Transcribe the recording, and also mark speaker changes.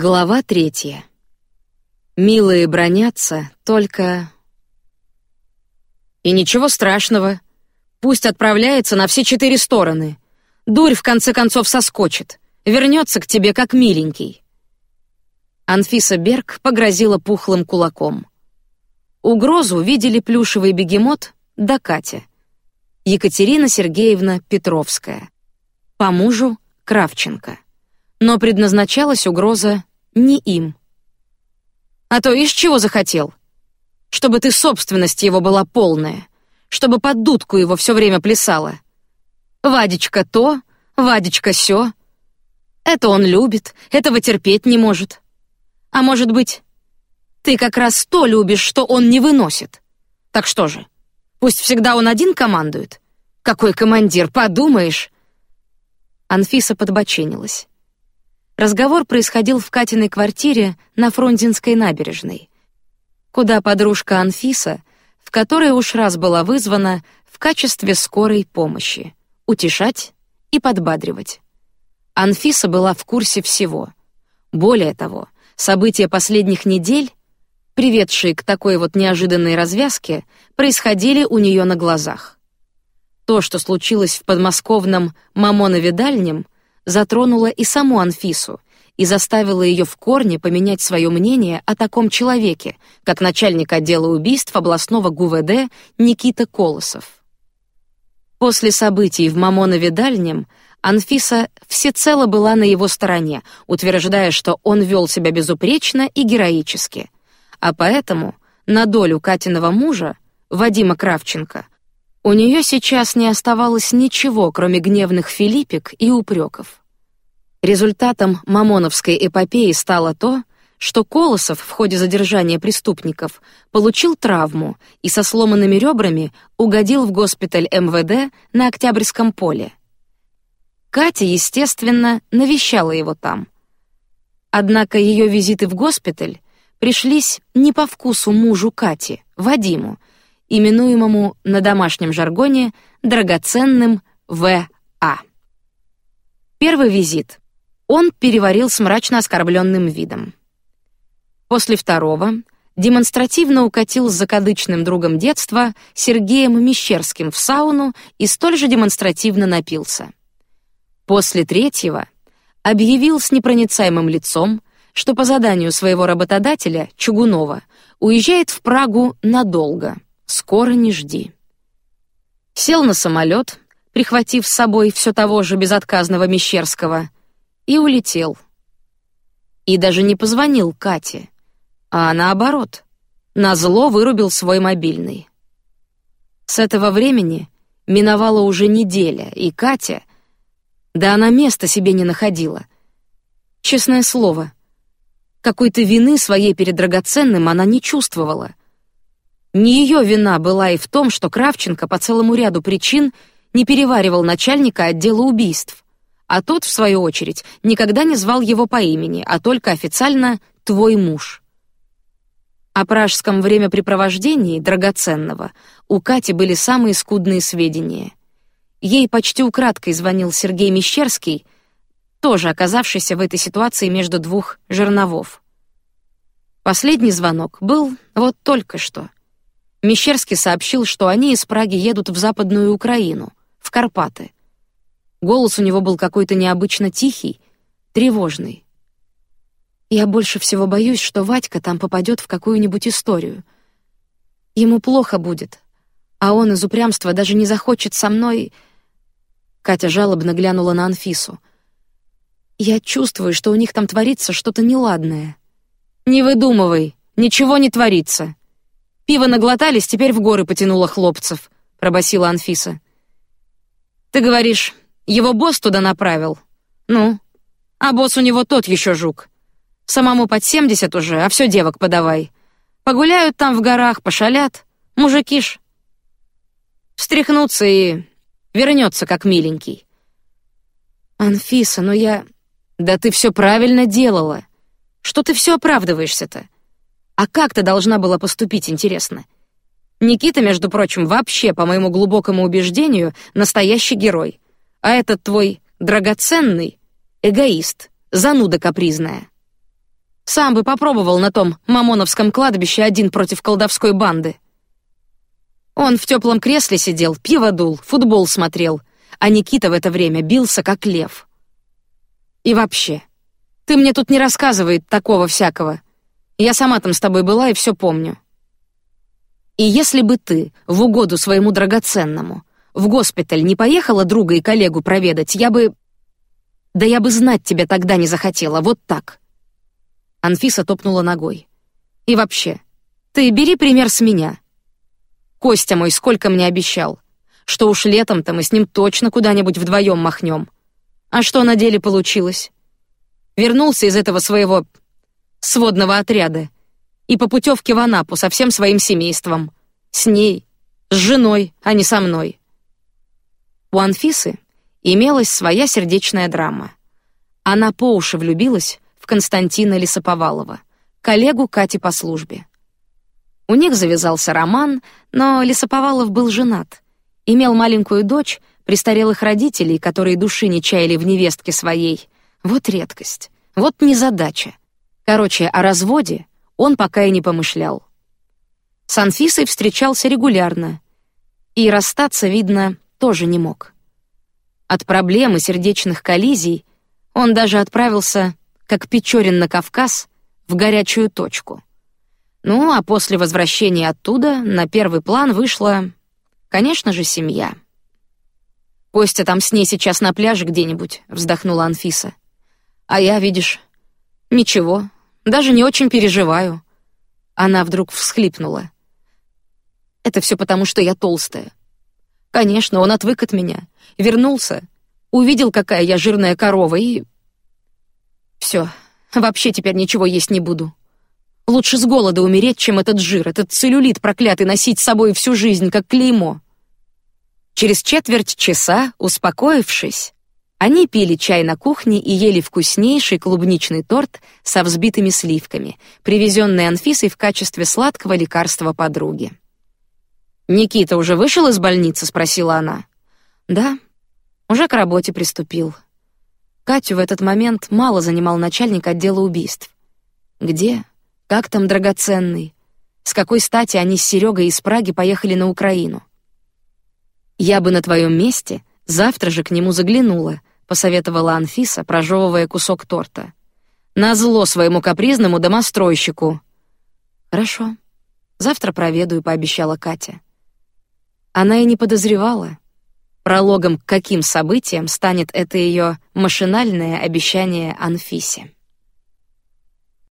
Speaker 1: Глава третья. Милые бронятся, только... И ничего страшного. Пусть отправляется на все четыре стороны. Дурь в конце концов соскочит, вернется к тебе как миленький. Анфиса Берг погрозила пухлым кулаком. Угрозу видели плюшевый бегемот да Катя. Екатерина Сергеевна Петровская. По мужу Кравченко но предназначалась угроза не им. А то из чего захотел? Чтобы ты собственность его была полная, чтобы под дудку его все время плясала. Вадичка то, Вадичка сё. Это он любит, этого терпеть не может. А может быть, ты как раз то любишь, что он не выносит. Так что же? Пусть всегда он один командует. Какой командир, подумаешь? Анфиса подбоченилась. Разговор происходил в Катиной квартире на Фрунзенской набережной, куда подружка Анфиса, в которой уж раз была вызвана в качестве скорой помощи, утешать и подбадривать. Анфиса была в курсе всего. Более того, события последних недель, приведшие к такой вот неожиданной развязке, происходили у нее на глазах. То, что случилось в подмосковном Мамонове Дальнем — затронула и саму Анфису и заставила ее в корне поменять свое мнение о таком человеке, как начальник отдела убийств областного ГУВД Никита Колосов. После событий в Мамонове Дальнем Анфиса всецело была на его стороне, утверждая, что он вел себя безупречно и героически, а поэтому на долю Катиного мужа Вадима Кравченко у нее сейчас не оставалось ничего, кроме гневных филиппик и упреков. Результатом Мамоновской эпопеи стало то, что Колосов в ходе задержания преступников получил травму и со сломанными ребрами угодил в госпиталь МВД на Октябрьском поле. Катя, естественно, навещала его там. Однако ее визиты в госпиталь пришлись не по вкусу мужу Кати, Вадиму, именуемому на домашнем жаргоне драгоценным В.А. Первый визит он переварил с мрачно оскорбленным видом. После второго демонстративно укатил с закадычным другом детства Сергеем Мещерским в сауну и столь же демонстративно напился. После третьего объявил с непроницаемым лицом, что по заданию своего работодателя Чугунова уезжает в Прагу надолго — Скоро не жди. Сел на самолет, прихватив с собой все того же безотказного Мещерского, и улетел. И даже не позвонил Кате, а наоборот, на зло вырубил свой мобильный. С этого времени миновала уже неделя, и Катя, да она места себе не находила. Честное слово, какой-то вины своей перед драгоценным она не чувствовала. Не ее вина была и в том, что Кравченко по целому ряду причин не переваривал начальника отдела убийств, а тот в свою очередь никогда не звал его по имени, а только официально твой муж. О пражском времяпрепровождении драгоценного у Кати были самые скудные сведения. Ей почти украдкой звонил Сергей Мещерский, тоже оказавшийся в этой ситуации между двух жерновов. Последний звонок был вот только что. Мещерский сообщил, что они из Праги едут в Западную Украину, в Карпаты. Голос у него был какой-то необычно тихий, тревожный. Я больше всего боюсь, что Вадька там попадет в какую-нибудь историю. Ему плохо будет, а он из упрямства даже не захочет со мной. Катя жалобно глянула на Анфису. Я чувствую, что у них там творится что-то неладное. Не выдумывай, ничего не творится. Пиво наглотались, теперь в горы потянуло хлопцев, пробасила Анфиса. Ты говоришь, его босс туда направил? Ну, а босс у него тот еще жук. Самому под семьдесят уже, а все девок подавай. Погуляют там в горах, пошалят, мужики ж. Встряхнутся и вернется как миленький. Анфиса, но я... Да ты все правильно делала. Что ты все оправдываешься-то? А как ты должна была поступить, интересно? Никита, между прочим, вообще, по моему глубокому убеждению, настоящий герой. А этот твой драгоценный эгоист, зануда капризная. Сам бы попробовал на том Мамоновском кладбище один против колдовской банды. Он в теплом кресле сидел, пиво дул, футбол смотрел, а Никита в это время бился как лев. И вообще, ты мне тут не рассказывай такого всякого. Я сама там с тобой была и все помню. И если бы ты в угоду своему драгоценному в госпиталь не поехала друга и коллегу проведать, я бы, да я бы знать тебя тогда не захотела, вот так. Анфиса топнула ногой. И вообще, ты бери пример с меня. Костя мой сколько мне обещал, что уж летом-то мы с ним точно куда-нибудь вдвоем махнем. А что на деле получилось? Вернулся из этого своего сводного отряда и по путевке в Анапу со всем своим семейством, с ней, с женой, а не со мной. У Анфисы имелась своя сердечная драма. Она по уши влюбилась Константина Лисоповалова, коллегу Кати по службе. У них завязался роман, но Лисоповалов был женат, имел маленькую дочь, престарелых родителей, которые души не чаяли в невестке своей. Вот редкость, вот незадача. Короче, о разводе он пока и не помышлял. С Анфисой встречался регулярно, и расстаться, видно, тоже не мог. От проблемы сердечных коллизий он даже отправился как Печорин на Кавказ, в горячую точку. Ну, а после возвращения оттуда на первый план вышла, конечно же, семья. Костя там с ней сейчас на пляже где-нибудь, вздохнула Анфиса. А я, видишь, ничего, даже не очень переживаю. Она вдруг всхлипнула. Это все потому, что я толстая. Конечно, он отвык от меня, вернулся, увидел, какая я жирная корова и все, вообще теперь ничего есть не буду. Лучше с голода умереть, чем этот жир, этот целлюлит проклятый носить с собой всю жизнь, как клеймо. Через четверть часа, успокоившись, они пили чай на кухне и ели вкуснейший клубничный торт со взбитыми сливками, привезенный Анфисой в качестве сладкого лекарства подруги. Никита уже вышел из больницы, спросила она. Да, уже к работе приступил. Катю в этот момент мало занимал начальник отдела убийств. Где? Как там драгоценный? С какой стати они с Серегой из Праги поехали на Украину? Я бы на твоем месте завтра же к нему заглянула, посоветовала Анфиса, прожевывая кусок торта. На зло своему капризному домостройщику. Хорошо, завтра проведу, пообещала Катя. Она и не подозревала, Прологом к каким событиям станет это ее машинальное обещание Анфисе.